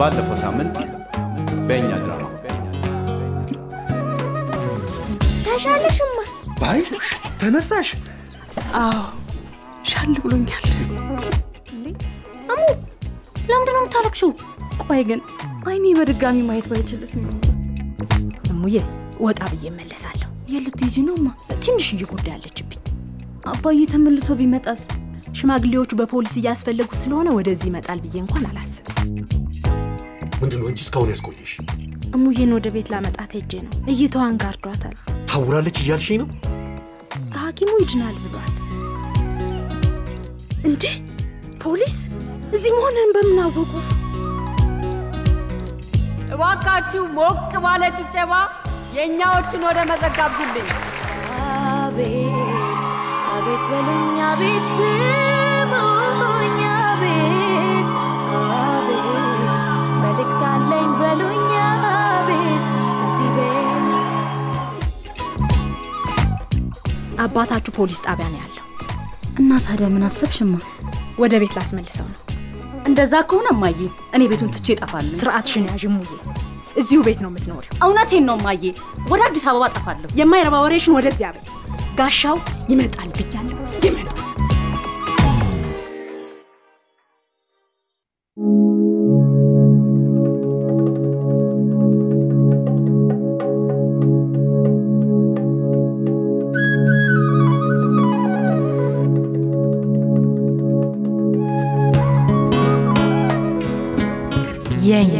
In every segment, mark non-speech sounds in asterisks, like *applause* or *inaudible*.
ባለፈው ሳምንት በእኛ ድራማ ተሻለሽማ? ባዩሽ ተነሳሽ? አዎ ሻል ብሎኛል። እሙ ለምንድን ነው የምታለቅሽው? ቆይ ግን አይኔ በድጋሚ ማየት ባይችልስ? እሙዬ ወጣ ብዬ እመለሳለሁ። የት ልትሄጂ ነው እማ? ትንሽዬ ጉዳይ አለችብኝ። አባዬ ተመልሶ ቢመጣስ? ሽማግሌዎቹ በፖሊስ እያስፈለጉት ስለሆነ ወደዚህ ይመጣል ብዬ እንኳን አላስብም። ነው እንጂ እስካሁን ያስቆየሽ? እሙዬን ወደ ቤት ላመጣት ሄጄ ነው። እይታዋን ጋርዷታል። ታውራለች እያልሽኝ ነው? ሐኪሙ ይድናል ብሏል። እንዴ ፖሊስ እዚህ መሆንን በምን አወቁ? እባካችሁ ሞቅ ባለ ጭብጨባ የእኛዎችን ወደ መድረክ ጋብዙልኝ። አቤት አቤት በሉኝ አቤት ስሙኝ አቤት አቤት እዚህ ቤት አባታችሁ ፖሊስ ጣቢያ ነው ያለው። እና ታዲያ ምን አሰብሽማ? ወደ ቤት ላስመልሰው ነው። እንደዛ ከሆነ እማዬ እኔ ቤቱን ትቼ እጠፋለሁ። ስርዓትሽን ያዥ እሙዬ። እዚሁ ቤት ነው የምትኖሪው። እውነቴን ነው እማዬ፣ ወደ አዲስ አበባ እጠፋለሁ። የማይረባ ወሬሽን ወደዚያ በይ። ጋሻው ይመጣል ብያለሁ። የኛ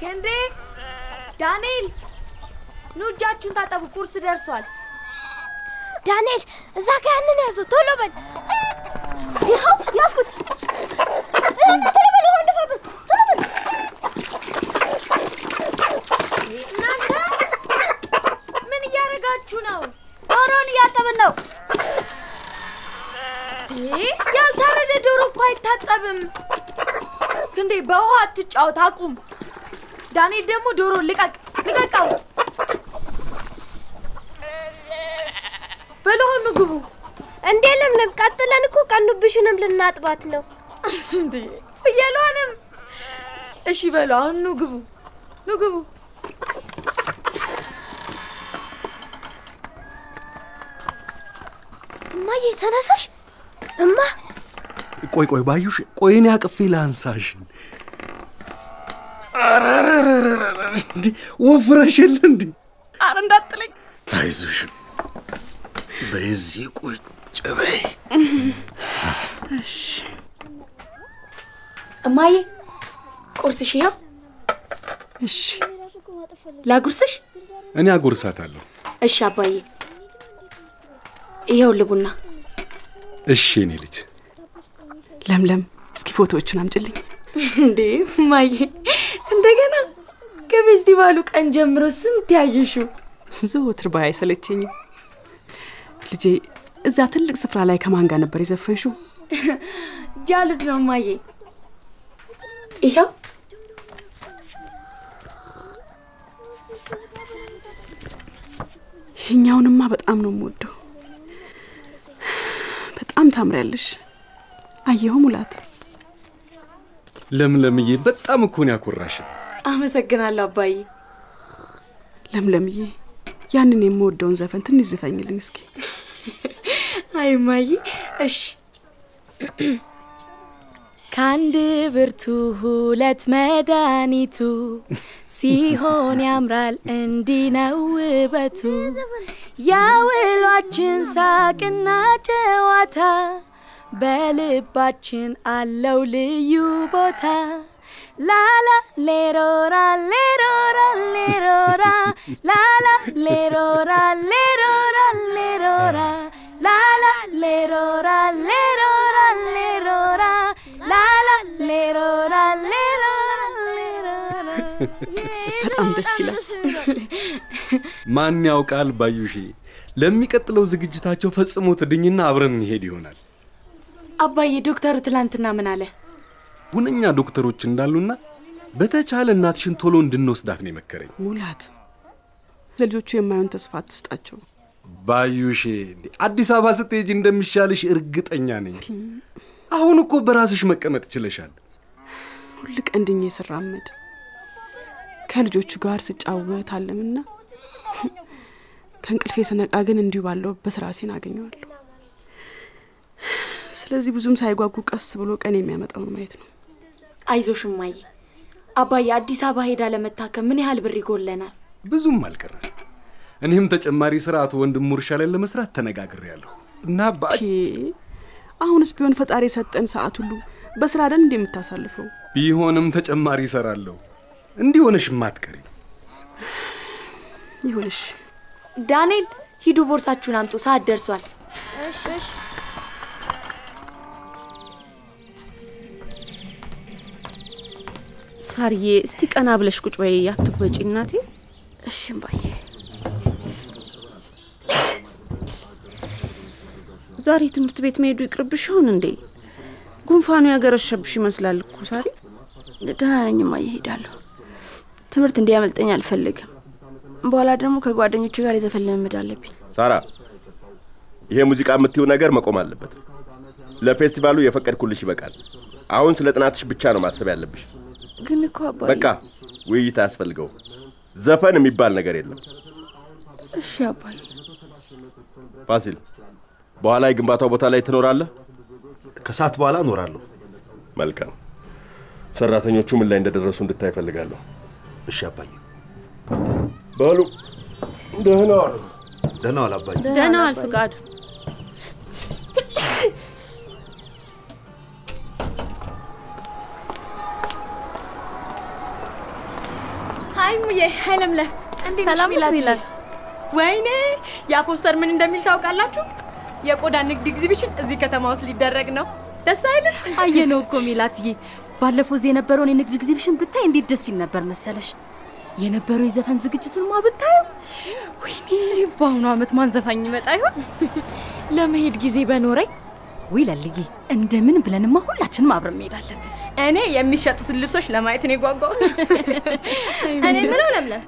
ክንዴ ዳንኤል ኑ እጃችሁን ታጠቡ፣ ቁርስ ደርሷል። ዳንኤል እዛ ጋ ያንን ያዘው፣ ቶሎ በል። ይኸው ያዝኩት። ቶሎ በል፣ ውሃ እንደፋበት፣ ቶሎ በል። እናንተ ምን እያደረጋችሁ ነው? ዶሮን እያጠብን ነው። ይህ ያልታረደ ዶሮ እኮ አይታጠብም። ክንዴ በውሃ አትጫወት፣ አቁም። ዳንኤል ደግሞ ዶሮ ልቀቅ፣ ልቀቀው። በሉ አሁን ምግቡ እንዴ ለምለም፣ ቀጥለን እኮ ቀኑብሽንም ልናጥባት ነው። እንዴ ፍየሏንም። እሺ በሉ አሁን ኑ ግቡ፣ ኑ ግቡ። እማዬ ተነሳሽ። እማ ቆይ ቆይ ባዩሽ፣ ቆይ እኔ አቅፌ ላንሳሽ። ወፍረሽ የለ እንዴ? አረ እንዳጥለኝ። አይዞሽ፣ በዚህ ቁጭ በይ። እማዬ ቁርስሽ ይኸው። እሺ ላጉርስሽ? እኔ አጎርሳታለሁ። እሺ አባዬ፣ ይኸው ልቡና። እሺ እኔ ልጅ ለምለም፣ እስኪ ፎቶዎቹን አምጭልኝ። እንዴ እማዬ፣ እንደገና ከፌስቲቫሉ ቀን ጀምሮ ስንት ያየሽው? ዘወትር ባይ አይሰለቸኝም። ልጄ፣ እዛ ትልቅ ስፍራ ላይ ከማን ጋር ነበር የዘፈንሽው? ጃሉድ ነው እማዬ። ይኸው ይሄኛውንማ በጣም ነው የምወደው። በጣም ታምሪያለሽ። አየኸው ሙላት፣ ለምለምዬ፣ በጣም እኮ ነው ያኮራሽን። አመሰግናለሁ አባዬ። ለምለምዬ፣ ያንን የምወደውን ዘፈን ትንሽ ዝፈኝልኝ እስኪ። አይ እማዬ፣ እሺ። ከአንድ ብርቱ ሁለት መድኃኒቱ ሲሆን ያምራል እንዲህ ነው ውበቱ የውሏችን ሳቅና ጨዋታ በልባችን አለው ልዩ ቦታ። ላላ ሌሮራ ሌሮራ ሌሮራ። ላላ ሌሮራ ሌሮራ ሌሮራ። ላላ ሌሮራ ሌሮራ ሌሮራ። ላላ ሌሮራ ሌሮራ ሌሮራ. በጣም ደስ ይላል። ማን ያውቃል ባዩሼ፣ ለሚቀጥለው ዝግጅታቸው ፈጽሞ ትድኝና አብረን እንሄድ ይሆናል። አባዬ ዶክተሩ ትላንትና ምን አለ? ሁነኛ ዶክተሮች እንዳሉና በተቻለ እናትሽን ቶሎ እንድንወስዳት ነው የመከረኝ። ሙላት፣ ለልጆቹ የማይሆን ተስፋ አትስጣቸው። ባዩሽ እንዴ፣ አዲስ አበባ ስትሄጂ እንደሚሻልሽ እርግጠኛ ነኝ። አሁን እኮ በራስሽ መቀመጥ ችለሻል። ሁል ቀን ድኜ ስራመድ ከልጆቹ ጋር ስጫወት አለምና ከእንቅልፌ ስነቃ ግን እንዲሁ ባለሁበት ራሴን አገኘዋለሁ። ስለዚህ ብዙም ሳይጓጉ ቀስ ብሎ ቀን የሚያመጣውን ማየት ነው። አይዞሽ እማዬ። አባዬ አዲስ አበባ ሄዳ ለመታከም ምን ያህል ብር ይጎለናል? ብዙም አልቀረም። እኔም ተጨማሪ ስራ አቶ ወንድሙ እርሻ ላይ ለመስራት ተነጋግሬያለሁ እና አሁንስ ቢሆን ፈጣሪ የሰጠን ሰዓት ሁሉ በስራ አይደል እንደ የምታሳልፈው? ቢሆንም ተጨማሪ እሰራለሁ። እንዲህ ሆነሽ ማትቀሪ ይሁንሽ። ዳንኤል ሂዱ፣ ቦርሳችሁን አምጡ፣ ሰዓት ደርሷል። ሳርዬ እስቲ ቀና ብለሽ ቁጭ በይ፣ አትጉበጪ እናቴ። እሺ እማዬ። ዛሬ ትምህርት ቤት መሄዱ ይቅርብሽ ይሆን እንዴ? ጉንፋኑ ያገረሸብሽ ይመስላል እኮ ሳሪ። ደህና ነኝ እማዬ፣ እሄዳለሁ። ትምህርት እንዲያመልጠኝ አልፈልግም። በኋላ ደግሞ ከጓደኞቹ ጋር የዘፈን ልምምድ አለብኝ። ሳራ፣ ይሄ ሙዚቃ የምትይው ነገር መቆም አለበት። ለፌስቲቫሉ የፈቀድኩልሽ ይበቃል። አሁን ስለ ጥናትሽ ብቻ ነው ማሰብ ያለብሽ። ግን እኮ አባዬ። በቃ ውይይት አያስፈልገው። ዘፈን የሚባል ነገር የለም። እሺ አባዬ። ፋሲል፣ በኋላ የግንባታው ቦታ ላይ ትኖራለህ? ከሰዓት በኋላ እኖራለሁ። መልካም። ሰራተኞቹ ምን ላይ እንደደረሱ እንድታይ እፈልጋለሁ። እሺ አባዬ። በሉ ደህና ዋሉ። ደህና ዋል አባዬ። ደህና ዋል ፍቃዱ። hi እሙዬ፣ hi ለምለም፣ እንዴት ነሽ ሰላም ነሽ ሜላትዬ? ሜላት? ወይኔ ያ ፖስተር ምን እንደሚል ታውቃላችሁ? የቆዳ ንግድ ኤግዚቢሽን እዚህ ከተማ ውስጥ ሊደረግ ነው። ደስ አይልም? አየነው እኮ ሜላትዬ። ባለፈው እዚህ የነበረውን የንግድ ኤግዚቢሽን ብታይ እንዴት ደስ ይል ነበር መሰለሽ። የነበረው የዘፈን ዝግጅቱንማ ብታዩ፣ ወይኔ በአሁኑ ዓመት ማን ዘፋኝ ይመጣ ይሆን? ለመሄድ ጊዜ በኖረኝ ውይ ለልዬ፣ እንደምንም ብለንማ ሁላችንም አብረን መሄድ አለብን። እኔ የሚሸጡትን ልብሶች ለማየት ነው የጓጓሁት። እኔ ምለው ለምለም፣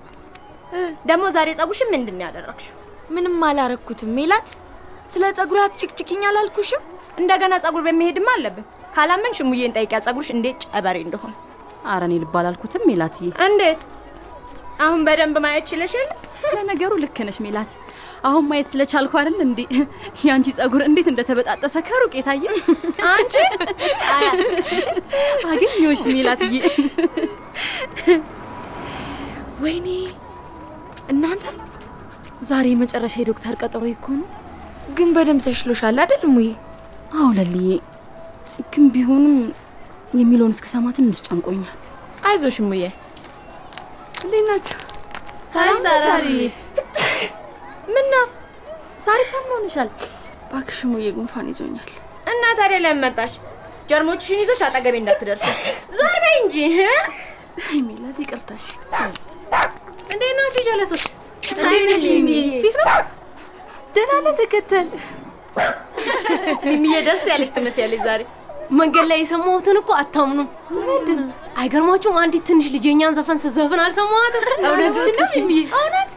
ደግሞ ዛሬ ጸጉሽን ምንድን ነው ያደረግሽው? ምንም አላረኩትም ሜላት። ስለ ጸጉር አትጭቅጭቅኝ አላልኩሽም? እንደገና ጸጉር በመሄድማ አለብን። ካላመንሽ ሙዬን ጠይቂያ ጸጉርሽ እንዴት ጨበሬ እንደሆነ። አረ እኔ ልብ አላልኩትም ሜላትዬ። እንዴት አሁን በደንብ ማየት ችለሽ የለ? ለነገሩ ልክ ነሽ ሜላት። አሁን ማየት ስለቻልኩ አይደል እንዴ የአንቺ ጸጉር እንዴት እንደተበጣጠሰ ከሩቅ የታየ። አንቺ አገኘሁሽ ሜላትዬ። ወይኔ እናንተ ዛሬ የመጨረሻ የዶክተር ቀጠሮ እኮ ነው። ግን በደንብ ተሽሎሻል አይደል ሙዬ? አዎ ለልዬ፣ ግን ቢሆንም የሚለውን እስክሰማ ትንሽ ጨንቆኛል። አይዞሽ ሙዬ። እንዴት ናችሁ? ሰላም ምን ነው ሳሪ ታምኖንሻል? እባክሽ ሙዬ፣ ጉንፋን ይዞኛል። እና ታዲያ ለምን መጣሽ? ጀርሞችሽን ይዘሽ አጠገቤ እንዳትደርሱ። ዞር በይ እንጂ። ሜላት፣ ይቅርታሽ። እንዴት ናችሁ ጀለሶች? ፊት ነው ደህና ነህ? ተከተል ሚሚዬ፣ ደስ ያለሽ ትመስያለሽ ዛሬ። መንገድ ላይ የሰማሁትን እኮ አታምኑም። ምንድን ነው? አይገርማችሁም? አንዲት ትንሽ ልጅ የእኛን ዘፈን ስዘፍን አልሰማኋትም። ነው ሚሚዬ? እውነት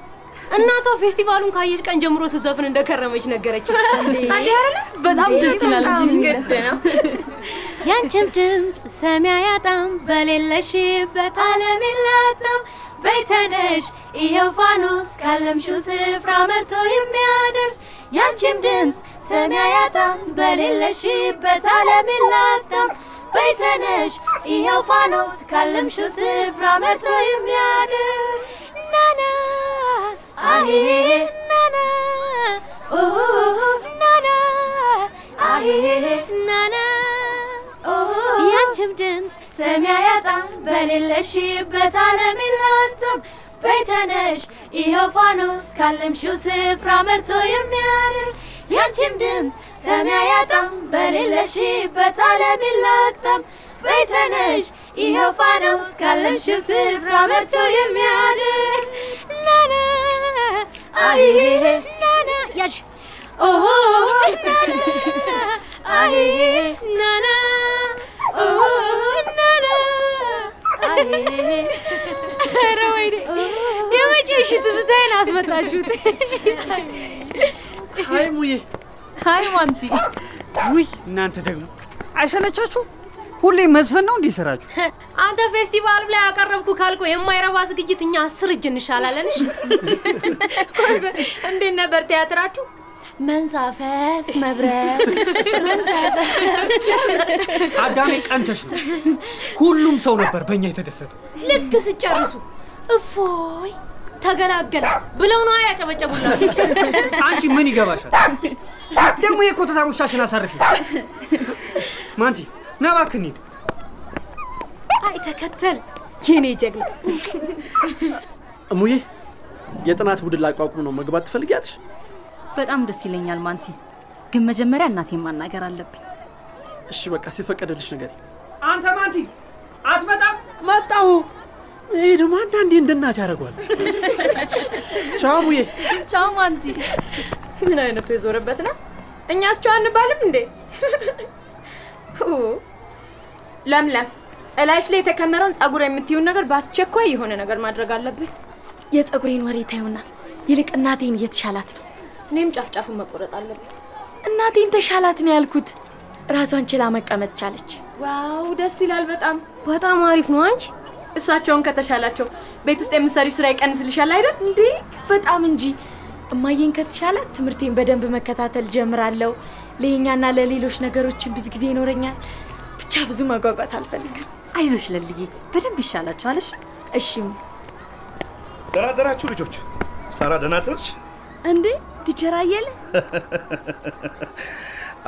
እናቷ ፌስቲቫሉን ካየች ቀን ጀምሮ ስዘፍን እንደከረመች ነገረች። በጣም ደስ ይላል። ያንቺም ድምፅ ሰሚ አያጣም፣ በሌለሽበት ዓለም የላጣም። በይተነሽ ይኸው ፋኖስ ካለምሽው ስፍራ መርቶ የሚያደርስ ያንቺም ድምፅ ሰሚ አያጣም፣ በሌለሽበት ዓለም የላጣም። በይተነሽ ይኸው ፋኖስ ካለምሽው ስፍራ መርቶ የሚያደርስ አሄ ናና ኦ ናና አሄ ናና ያንቺም ድምፅ ሰሚ አያጣም በሌለሽበት ዓለም የላጣም በይተነሽ ይኸው ፋኖስ ካለምሽው ስፍራ መርቶ የሚያደርስ ያንቺም ድምፅ ሰሚ አያጣም በሌለሽበት ዓለም የላጣም በይተነሽ ይኸው ፋኖስ ካለምሽው ስፍራ መርቶ የሚያደርስ ናና አይ ናና ያሽ ኦሆ ናና አይ ናና ኦሆ ናና አይ ኧረ ወይኔ የመቼ እሺ ትዝታዬን አስመጣችሁት። hi እሙዬ። hi ማንቲ። ውይ እናንተ ደግሞ አይሰለቻችሁ? ሁሌ መዝፈን ነው እንዲህ ስራችሁ? አንተ ፌስቲቫሉ ላይ ካቀረብከው እኮ የማይረባ ዝግጅት እኛ አስር እጅ እንሻላለን። እንዴት ነበር ቲያትራችሁ? መንሳፈፍ፣ መብረር፣ መንሳፈፍ። አዳሜ ቀንተሽ ነው። ሁሉም ሰው ነበር በእኛ የተደሰተው። ልክ ስጨርሱ እፎይ ተገላገል ብለው ነው ያጨበጨቡላችሁ። አንቺ ምን ይገባሻል? ደግሞ የኮተታ ውሻሽን አሳርፊ። ማንቲ ና እባክህ እንሂድ። አይ ተከተል የኔ ጀግና። እሙዬ የጥናት ቡድን ላቋቁም ነው። መግባት ትፈልጊያለሽ? በጣም ደስ ይለኛል ማንቲ፣ ግን መጀመሪያ እናቴን ማናገር አለብኝ። እሺ በቃ ሲፈቀደልሽ ነገር አንተ ማንቲ አትመጣም? መጣሁ። ይሄ ደግሞ አንዳንዴ እንደ እናት ያደርገዋል። ቻው ሙዬ። ቻው ማንቲ። ምን አይነቱ የዞረበት ነው? እኛስ ጨዋ አንባልም እንዴ? ለምለም እላይሽ ላይ የተከመረውን ጸጉር የምትይውን ነገር በአስቸኳይ የሆነ ነገር ማድረግ አለብን። የጸጉሬን ወሬ ታዩና ይልቅ እናቴን እየተሻላት ነው። እኔም ጫፍጫፉን መቆረጥ አለብን። እናቴን ተሻላት ነው ያልኩት። ራሷን ችላ መቀመጥ ቻለች። ዋው ደስ ይላል በጣም በጣም አሪፍ ነው። አንቺ እሳቸውን ከተሻላቸው ቤት ውስጥ የምትሰሪው ስራ ይቀንስልሻል አይደል? እንዴ በጣም እንጂ። እማዬን ከተሻላት ትምህርቴን በደንብ መከታተል ጀምራለሁ። ለኛና ለሌሎች ነገሮችን ብዙ ጊዜ ይኖረኛል። ብቻ ብዙ መጓጓት አልፈልግም። አይዞሽ ለልዬ፣ በደንብ ይሻላችኋል። እሺ እሺም። ደህና አደራችሁ ልጆች። ሳራ ደህና አደርሽ? እንዴ ቲቸር አየለ *laughs*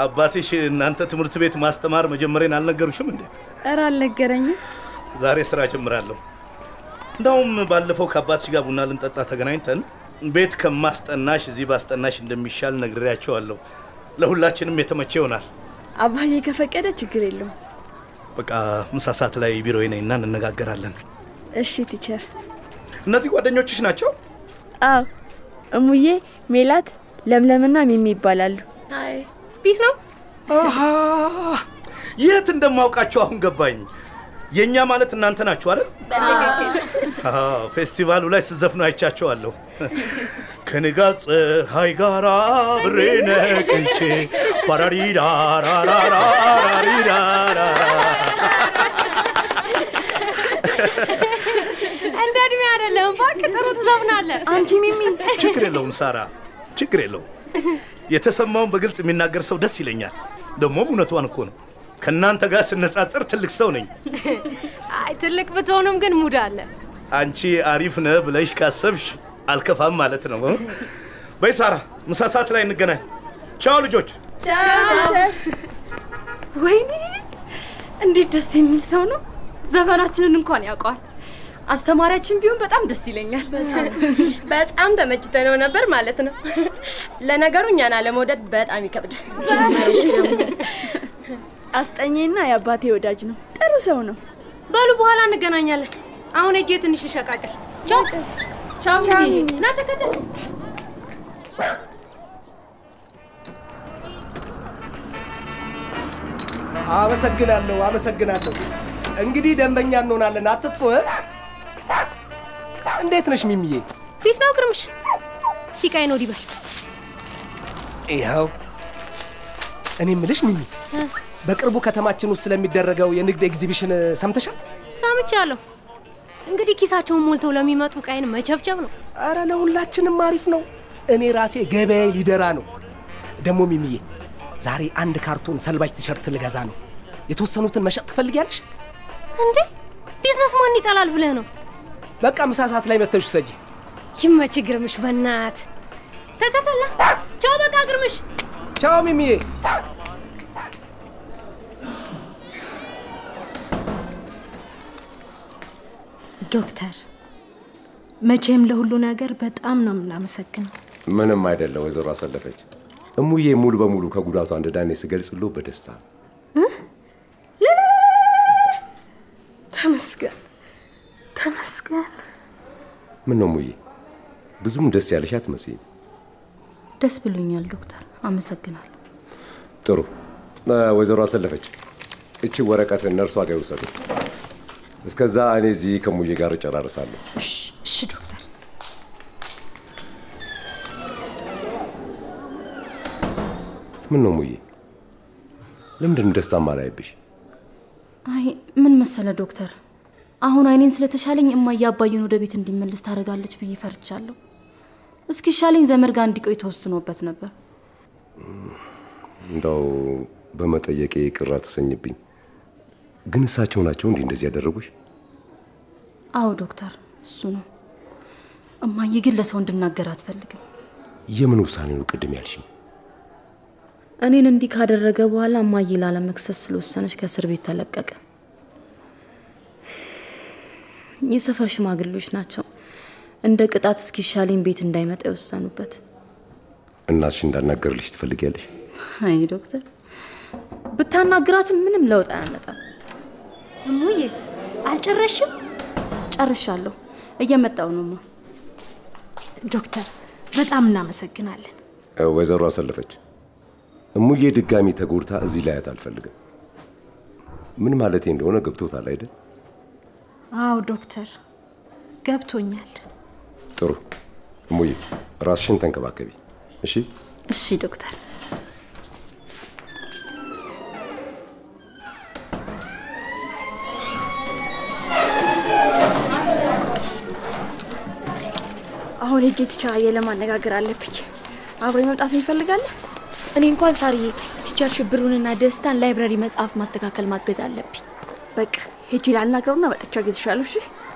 አባትሽ እናንተ ትምህርት ቤት ማስተማር መጀመሬን አልነገሩሽም እንዴ? ኧረ አልነገረኝም። ዛሬ ስራ ጀምራለሁ። እንዳውም ባለፈው ከአባትሽ ጋር ቡና ልንጠጣ ተገናኝተን ቤት ከማስጠናሽ እዚህ ባስጠናሽ እንደሚሻል ነግሬያቸዋለሁ። ለሁላችንም የተመቸ ይሆናል። አባዬ ከፈቀደ ችግር የለውም። በቃ ምሳ ሰዓት ላይ ቢሮዬ ነኝና እንነጋገራለን። እሺ teacher። እነዚህ ጓደኞችሽ ናቸው? አዎ፣ እሙዬ፣ ሜላት፣ ለምለምና ሚሚ ይባላሉ። hi peace ነው። አሃ የት እንደማውቃቸው አሁን ገባኝ። የእኛ ማለት እናንተ ናችሁ አይደል? አዎ፣ ፌስቲቫሉ ላይ ስዘፍኑ አይቻቸዋለሁ። ከንጋት ፀሐይ ጋር አብሬ ነቅቼ ባራሪዳራራራሪዳራ እንደ እድሜ አይደለም። እባክህ ጥሩ ትዘፍናለህ። አንቺ ሚሚ ችግር የለውም ሳራ፣ ችግር የለውም። የተሰማውን በግልጽ የሚናገር ሰው ደስ ይለኛል። ደግሞም እውነቷን እኮ ነው። ከእናንተ ጋር ስነጻጽር ትልቅ ሰው ነኝ። አይ ትልቅ ብትሆንም ግን ሙድ አለ። አንቺ አሪፍ ነህ ብለሽ ካሰብሽ አልከፋም ማለት ነው። በይ ሳራ፣ ምሳ ሰዓት ላይ እንገናኝ። ቻው ልጆች። ወይኔ እንዴት ደስ የሚል ሰው ነው! ዘፈናችንን እንኳን ያውቀዋል። አስተማሪያችን ቢሆን በጣም ደስ ይለኛል። በጣም ተመችተነው ነበር ማለት ነው። ለነገሩ እኛን አለመውደድ በጣም ይከብዳል። አስጠኜና የአባቴ ወዳጅ ነው። ጥሩ ሰው ነው። በሉ በኋላ እንገናኛለን። አሁን እጄ ትንሽ ልሸቃቅል። ቻው ቻው። ና ተከተል። አመሰግናለሁ፣ አመሰግናለሁ። እንግዲህ ደንበኛ እንሆናለን። አትጥፎ። እንዴት ነሽ ሚሚዬ? ፒስ ነው ግርምሽ። እስቲ ቃይ ነው ዲበል ይኸው እኔ ምልሽ ሚሚ፣ በቅርቡ ከተማችን ውስጥ ስለሚደረገው የንግድ ኤግዚቢሽን ሰምተሻል? ሰምቻለሁ። እንግዲህ ኪሳቸውን ሞልተው ለሚመጡ ቃይን መቸብቸብ ነው። አረ ለሁላችንም አሪፍ ነው። እኔ ራሴ ገበያ ሊደራ ነው። ደግሞ ሚሚዬ ዛሬ አንድ ካርቶን ሰልባጅ ቲሸርት ልገዛ ነው። የተወሰኑትን መሸጥ ትፈልጊያለሽ? እንዴ ቢዝነስ ማን ይጠላል ብለህ ነው? በቃ ምሳ ሰዓት ላይ መተሽ ውሰጂ። ይመች ግርምሽ፣ በናት ተከተላ። ቻው በቃ ግርምሽ። ቻው ሚሚዬ። ዶክተር፣ መቼም ለሁሉ ነገር በጣም ነው የምናመሰግነው። ምንም አይደለ ወይዘሮ አሰለፈች። እሙዬ ሙሉ በሙሉ ከጉዳቷ እንደዳኔ ስገልጽሎ በደስታ ነው። ተመስገን ተመስገን። ምን ነው እሙዬ፣ ብዙም ደስ ያለሽ አትመስይም። ደስ ብሎኛል ዶክተር፣ አመሰግናለሁ። ጥሩ ወይዘሮ አሰለፈች፣ እቺ ወረቀት ነርሷ ጋር ይውሰዱ። እስከዛ እኔ እዚህ ከሙዬ ጋር እጨራርሳለሁ። እሺ ዶክተር። ምን ነው ሙዬ? ለምንድን ደስታ ማላይብሽ? አይ ምን መሰለ ዶክተር፣ አሁን አይኔን ስለተሻለኝ እማዬ አባዬን ወደ ቤት እንዲመለስ ታደርጋለች ብዬ ፈርቻለሁ። እስኪሻለኝ ዘመድ ጋር እንዲቆይ ተወስኖበት ነበር። እንዳው በመጠየቄ ቅር አትሰኝብኝ። ግን እሳቸው ናቸው እንዲህ እንደዚህ ያደረጉሽ? አዎ ዶክተር፣ እሱ ነው። እማዬ ግን ለሰው እንድናገር አትፈልግም። የምን ውሳኔ ነው ቅድም ያልሽኝ? እኔን እንዲህ ካደረገ በኋላ እማዬ ላለመክሰስ ስለወሰነች ከእስር ቤት ተለቀቀ። የሰፈር ሽማግሌዎች ናቸው እንደ ቅጣት እስኪሻለኝ ቤት እንዳይመጣ የወሰኑበት። እናትሽ እንዳናገርልሽ ትፈልጊያለሽ? አይ ዶክተር፣ ብታናግራትም ምንም ለውጥ አያመጣም። እሙዬ አልጨረሽም? ጨርሻለሁ። እየመጣው ነው ዶክተር በጣም እናመሰግናለን። ወይዘሮ አሰለፈች እሙዬ ድጋሚ ተጎድታ እዚህ ላያት አልፈልግም። ምን ማለቴ እንደሆነ ገብቶታል አይደል? አዎ ዶክተር ገብቶኛል። ጥሩ እሙዬ፣ ራስሽን ተንከባከቢ እሺ? እሺ ዶክተር። አሁን ሄጄ teacher አየለ ማነጋገር አለብኝ። አብሮ መምጣት ይፈልጋል? እኔ እንኳን ሳርዬ teacher ሽብሩንና ደስታን library መጽሐፍ ማስተካከል ማገዝ አለብኝ። በቃ ሄጄ ላናግረውና መጥቻ አግዝሻለሁ። እሺ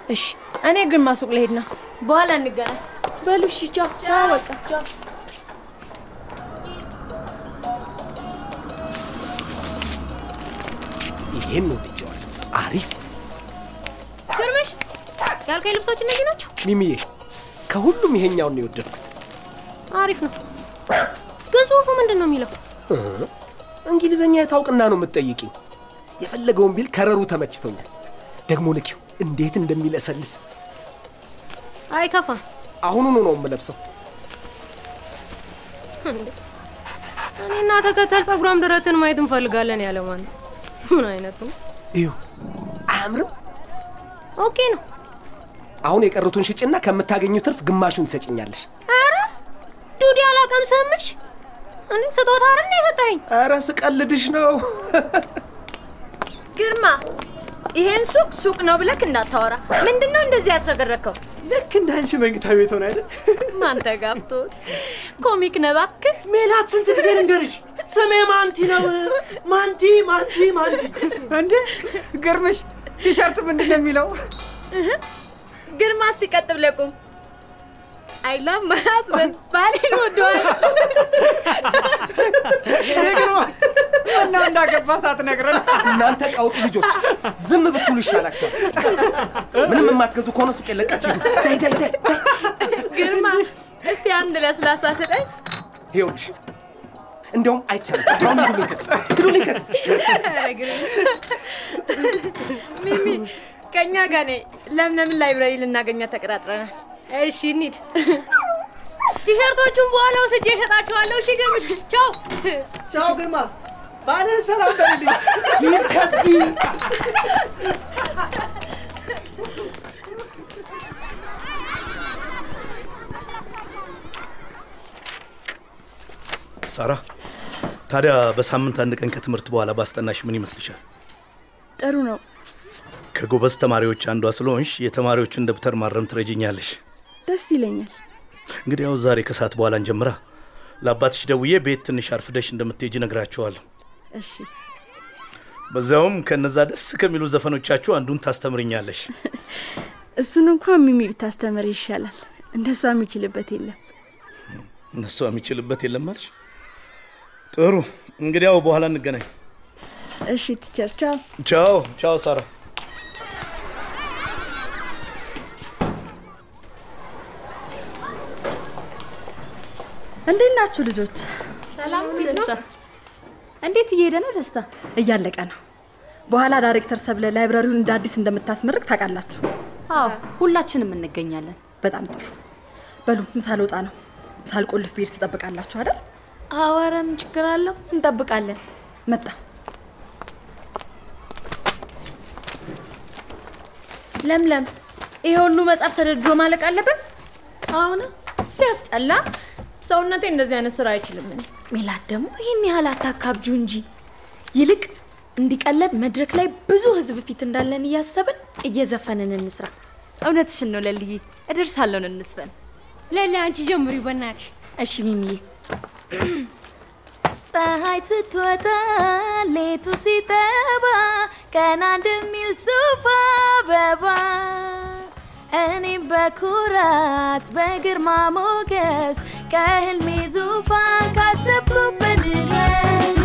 እሺ። እኔ ግን ማሱቅ ልሄድ ነው። በኋላ እንገናኝ። በሉ እሺ። ቻው ቻው። በቃ ቻው። ይሄን ወድጀዋለሁ። አሪፍ ግርምሽ ያልከኝ ልብሶች እነዚህ ናቸው? ሚሚዬ፣ ከሁሉም ይሄኛውን ነው የወደድኩት። አሪፍ ነው። ግን ጽሁፉ ምንድን ነው የሚለው? እንግሊዘኛ የት አውቅና ነው የምትጠይቂኝ? የፈለገውን ቢል color ኡ ተመችቶኛል። ደግሞ ልኪው እንዴት እንደሚለሰልስ አይከፋም። አሁኑኑ ነው የምለብሰው።! እኔና ተከተላ ጸጉራም ደረትን ማየት እንፈልጋለን ያለ ማን? ምን አይነቱ ነው? አያምርም? OK ነው። አሁን የቀሩትን ሽጭና ከምታገኙ ትርፍ ግማሹን ትሰጭኛለሽ። ኧረ ዱዲ አላቀምስህም? እንዴ ስጦታ አይደል የሰጠኸኝ? ኧረ ስቀልድሽ ነው። ግርማ፣ ይሄን ሱቅ ሱቅ ነው ብለክ እንዳታወራ። ምንድን ነው እንደዚህ ያስረገረከው? ልክ እንደ አንቺ መኝታ ቤት ሆነ አይደል? ማን ተጋብቶት? comic ነህ እባክህ። ሜላት ስንት ጊዜ ልንገርሽ? ስሜ ማንቲ ነው። ማንቲ ማንቲ ማንቲ። እንዴ ግርምሽ፣ ቲሸርቱ ምንድን ነው የሚለው? ግርማ፣ እስቲ ቀጥ ብለህ ቁም። I love my husband ባሌን ወደዋል። ምነው እንዳገባ ሳትነግረን? እናንተ ቀውጡ ልጆች ዝም ብትሉ ይሻላችኋል። ምንም የማትገዙ ከሆነ ሱቅ የለቃችሁ ሂዱ። ዳይ ዳይ ዳይ ግርማ፣ እስቲ አንድ ለስላሳ ስጠኝ። ይኸውልሽ እንደውም አይቻልም። አሁን ሂዱልኝ ከዚህ ሂዱልኝ ከዚህ። ሚሚ ከእኛ ጋር ነይ። ለምለምን library ልናገኛት ተቀጣጥረናል። እሺ እንሂድ። ቲሸርቶቹን በኋላ ወስጄ እሸጣቸዋለሁ። እሺ ግርምሽ፣ ቻው ቻው ግርማ፣ ባልህን ሰላም በልልኝ። ሂድ ከዚህ። ሳራ፣ ታዲያ በሳምንት አንድ ቀን ከትምህርት በኋላ ባስጠናሽ ምን ይመስልሻል? ጥሩ ነው። ከጎበዝ ተማሪዎች አንዷ ስለሆንሽ የተማሪዎችን ደብተር ማረም ትረጅኛለሽ። ደስ ይለኛል። እንግዲህ ያው ዛሬ ከሰዓት በኋላ እንጀምራ። ለአባትሽ ደውዬ ቤት ትንሽ አርፍደሽ እንደምትሄጂ ነግራቸዋለሁ። እሺ በዚያውም ከነዛ ደስ ከሚሉ ዘፈኖቻችሁ አንዱን ታስተምርኛለሽ። *laughs* እሱን እንኳን ሚሚ ብታስተምር ይሻላል። እንደሷ የሚችልበት የለም። እነሷ የሚችልበት የለም አልሽ? ጥሩ እንግዲያው በኋላ እንገናኝ። እሺ teacher፣ ቻው። ቻው ቻው ሳራ። እንዴት ናችሁ ልጆች? ሰላም ነው። እንዴት እየሄደ ነው ደስታ? እያለቀ ነው። በኋላ ዳይሬክተር ሰብለ library ውን እንደ አዲስ እንደምታስመርቅ ታውቃላችሁ። አዎ ሁላችንም እንገኛለን። በጣም ጥሩ። በሉ ምሳ ልወጣ ነው። ሳልቆልፍ ብሄድ ትጠብቃላችሁ አይደል? አወረ ምን ችግር አለው? እንጠብቃለን። መጣ ለምለም፣ ይሄ ሁሉ መጽሐፍ ተደርድሮ ማለቅ አለበት? አሁን ሲያስጠላ። ሰውነቴ እንደዚህ አይነት ስራ አይችልም። እኔ ሜላት ደግሞ ይህን ያህል አታካብጁ እንጂ ይልቅ እንዲቀለድ መድረክ ላይ ብዙ ህዝብ ፊት እንዳለን እያሰብን እየዘፈንን እንስራ። እውነትሽን ነው ለልዬ፣ እደርሳለሁን እንስፈን። ለሊ አንቺ ጀምሪ በእናትሽ። እሺ ሚሚዬ። ፀሐይ ስትወጣ ሌቱ ሲጠባ ቀና እንደሚል ሱፍ አበባ እኔም በኩራት በግርማ ሞገስ كاهل ميزوفا كاسب كوبن الرين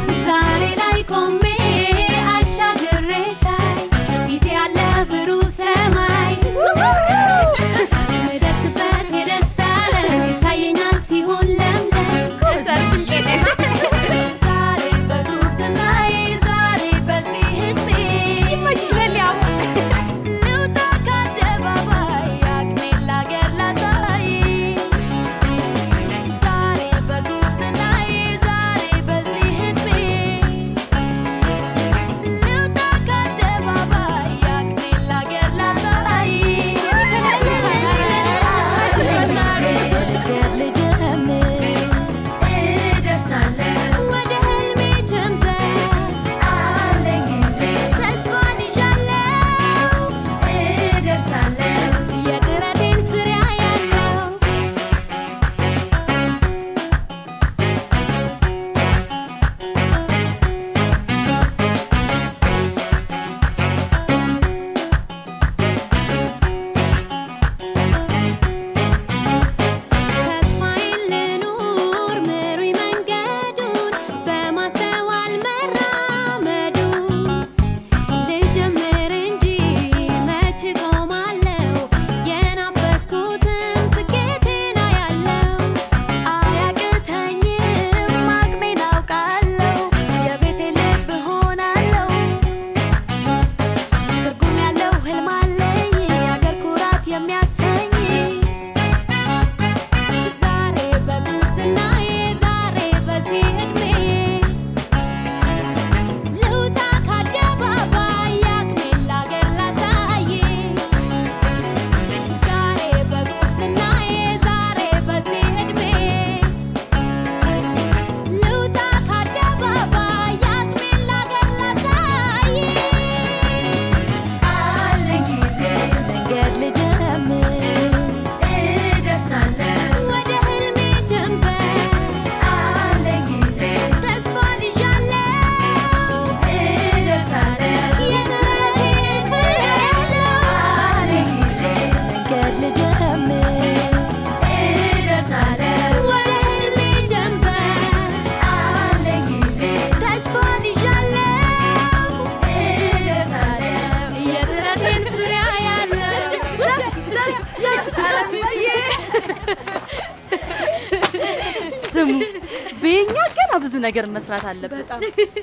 ነገር መስራት አለበት።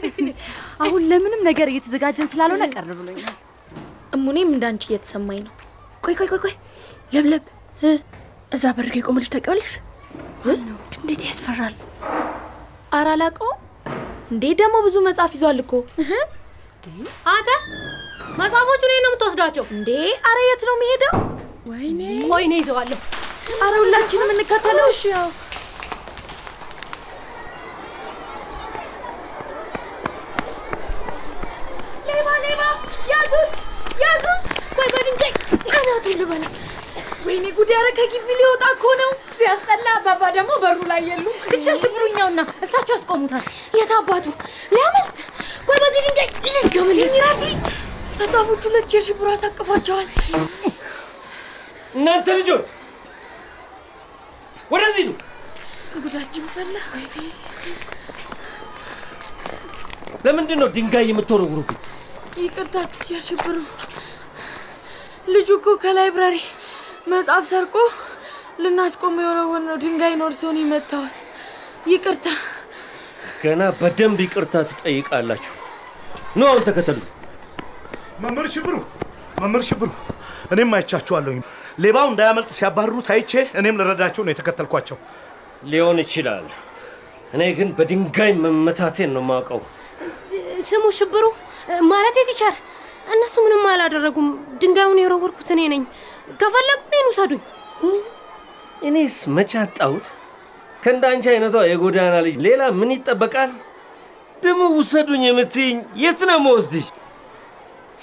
*laughs* አሁን ለምንም ነገር እየተዘጋጀን ስላልሆነ ቀር ብሎኛል። እሙኔም እንዳንቺ እየተሰማኝ ነው። ቆይ ቆይ ቆይ ቆይ ለምለም እዛ በርጌ የቆመ ልጅ ታውቂዋለሽ? እንዴት ያስፈራል! ኧረ አላውቀውም እንዴ! ደግሞ ብዙ መጽሐፍ ይዟል እኮ አንተ መጽሐፎቹ እኔን ነው የምትወስዳቸው እንዴ! አረ የት ነው የሚሄደው? ወይኔ ቆይ እኔ ይዘዋለሁ አረ ሁላችንም እንከተለው። እሺ ያው ልበላ። ወይኔ ጉድ! ያረ ከግቢ ሊወጣ እኮ ነው። ሲያስጠላ። አባባ ደግሞ በሩ ላይ የሉ። ብቻ ሽብሩኛውና እሳቸው ያስቆሙታል። የት አባቱ ሊያመልጥ? ቆይ በዚህ ድንጋይ ልድገምለት ረፊ መጽሐፎቹ ሁለት የሽብሩ አሳቅፏቸዋል። እናንተ ልጆች ወደዚህ ኑ። ጉዳችን ፈላ። ለምንድን ነው ድንጋይ የምትወረውሩብኝ? ይቅርታ ያሽብሩ። ልጁ እኮ ከላይብራሪ መጽሐፍ ሰርቆ ልናስቆመው የወረወር ነው ድንጋይ ኖር ሲሆን የመታወት። ይቅርታ። ገና በደንብ ይቅርታ ትጠይቃላችሁ። ኑ አሁን ተከተሉ። መምህር ሽብሩ፣ መምህር ሽብሩ፣ እኔም አይቻችኋለሁኝ። ሌባው እንዳያመልጥ ሲያባርሩት አይቼ እኔም ልረዳቸው ነው የተከተልኳቸው። ሊሆን ይችላል። እኔ ግን በድንጋይ መመታቴን ነው የማውቀው። ስሙ ሽብሩ ማለት teacher፣ እነሱ ምንም አላደረጉም። ድንጋዩን የወረወርኩት እኔ ነኝ። ከፈለጉ እኔን ውሰዱኝ። እኔስ መቼ አጣሁት? ከእንዳንቺ አይነቷ የጎዳና ልጅ ሌላ ምን ይጠበቃል? ደግሞ ውሰዱኝ የምትይኝ የት ነው መወስድሽ?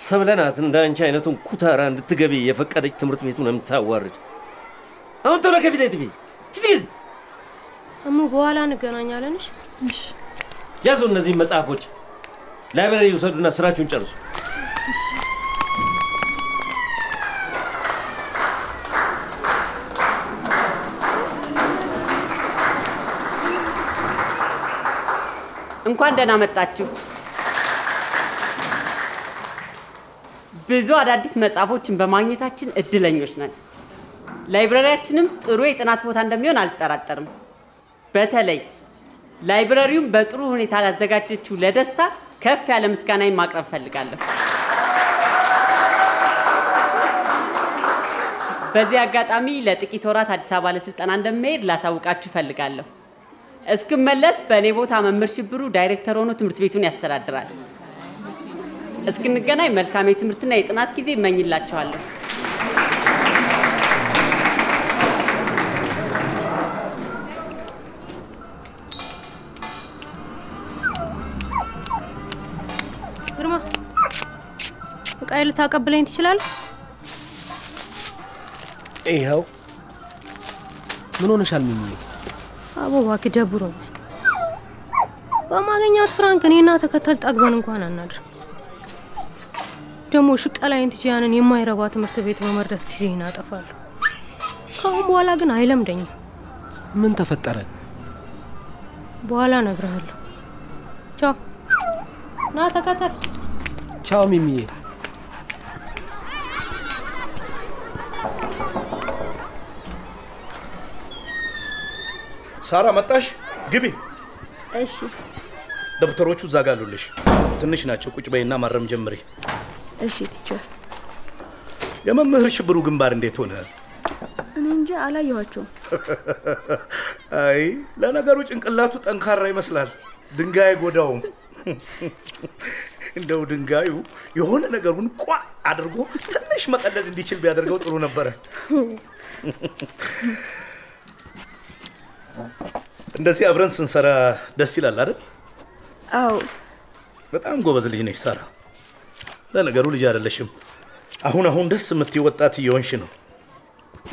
ሰብለናት እንደ አንቺ አይነቱን ኩታራ እንድትገቢ የፈቀደች ትምህርት ቤቱን የምታዋርድ። አሁን ቶሎ ከፊት ጥቢ ሂጂ ጊዜ እሙ በኋላ እንገናኛለን። ያዙ እነዚህ መጽሐፎች ላይብረሪ ውሰዱና ስራችሁን ጨርሱ። እንኳን ደህና መጣችሁ። ብዙ አዳዲስ መጽሐፎችን በማግኘታችን እድለኞች ነን። ላይብረሪያችንም ጥሩ የጥናት ቦታ እንደሚሆን አልጠራጠርም። በተለይ ላይብረሪውን በጥሩ ሁኔታ ላዘጋጀችው ለደስታ ከፍ ያለ ምስጋናዬን ማቅረብ ፈልጋለሁ። በዚህ አጋጣሚ ለጥቂት ወራት አዲስ አበባ ለስልጠና እንደሚሄድ ላሳውቃችሁ ፈልጋለሁ። እስክመለስ በእኔ ቦታ መምህር ሽብሩ ዳይሬክተር ሆኖ ትምህርት ቤቱን ያስተዳድራል። እስክንገናኝ መልካም የትምህርትና የጥናት ጊዜ እመኝላችኋለሁ። ግርማ እቃዬ ልታቀብለኝ ትችላለህ? ይኸው ምን ሆነሻል ሚሚዬ? አቦ እባክህ ደብሮኛል። በማገኛት ፍራንክ እኔና ተከተል ጠግበን እንኳን አናድር። ደግሞ ሽቀላይን ትቼ ያንን የማይረባ ትምህርት ቤት በመርዳት ጊዜ እናጠፋለሁ። ከአሁን በኋላ ግን አይለምደኝም። ምን ተፈጠረ? በኋላ እነግርሃለሁ። ቻው። ና ተከተል። ቻው ሚሚዬ። ሳራ መጣሽ? ግቢ። እሺ ደብተሮቹ እዛ ጋ አሉልሽ። ትንሽ ናቸው። ቁጭ በይና ማረም ጀምሪ። እሺ teacher። የመምህር ሽብሩ ግንባር እንዴት ሆነ? እኔ እንጃ አላየኋቸውም። *laughs* አይ ለነገሩ ጭንቅላቱ ጠንካራ ይመስላል። ድንጋይ አይጎዳውም። *laughs* እንደው ድንጋዩ የሆነ ነገሩን ቋ አድርጎ ትንሽ መቀለል እንዲችል ቢያደርገው ጥሩ ነበረ። *laughs* እንደዚህ አብረን ስንሰራ ደስ ይላል አይደል? አዎ በጣም ጎበዝ ልጅ ነች ሳራ። ለነገሩ ልጅ አይደለሽም። አሁን አሁን ደስ የምትይ ወጣት እየሆንሽ ነው።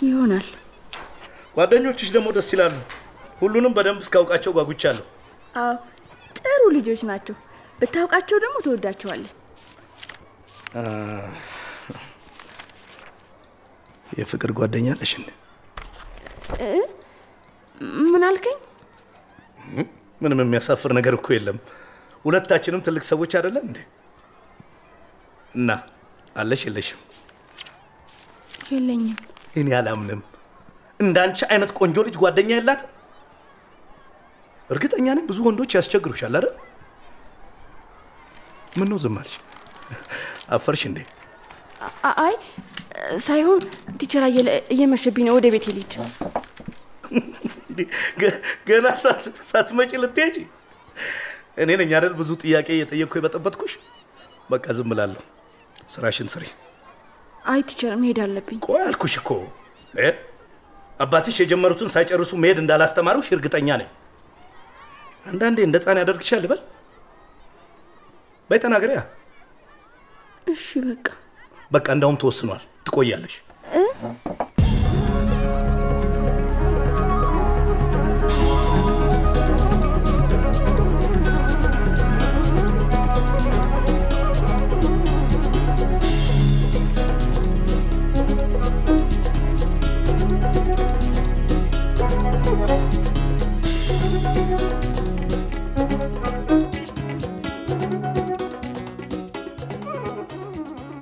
ይሆናል። ጓደኞችሽ ደግሞ ደስ ይላሉ። ሁሉንም በደንብ እስካውቃቸው ጓጉቻለሁ። አዎ ጥሩ ልጆች ናቸው። ብታውቃቸው ደግሞ ትወዳቸዋለን። አ፣ የፍቅር ጓደኛ አለሽ? ምን አልከኝ? ምንም የሚያሳፍር ነገር እኮ የለም። ሁለታችንም ትልቅ ሰዎች አይደለን እንዴ? እና አለሽ የለሽም? የለኝም። እኔ አላምንም። እንዳንቺ አይነት ቆንጆ ልጅ ጓደኛ የላትም? እርግጠኛ ነኝ ብዙ ወንዶች ያስቸግሩሻል አይደል? ምን ነው ዝም አልሽ? አፈርሽ እንዴ? አይ ሳይሆን teacher እየመሸብኝ ነው። ወደ ቤት ልሂድ። *laughs* ገና ሳት- ሳትመጪ ልትሄጂ? እኔ ነኝ አይደል ብዙ ጥያቄ እየጠየቅኩ የበጠበጥኩሽ? በቃ ዝም እላለሁ። ስራሽን ስሪ። አይ teacher መሄድ አለብኝ። ቆይ አልኩሽ እኮ እ? አባትሽ የጀመሩትን ሳይጨርሱ መሄድ እንዳላስተማሩሽ እርግጠኛ ነኝ። አንዳንዴ እንደ ህፃን ያደርግሻል ልበል? በይ ተናገሪያ። እሺ በቃ በቃ እንዳውም ተወስኗል፣ ትቆያለሽ። እ?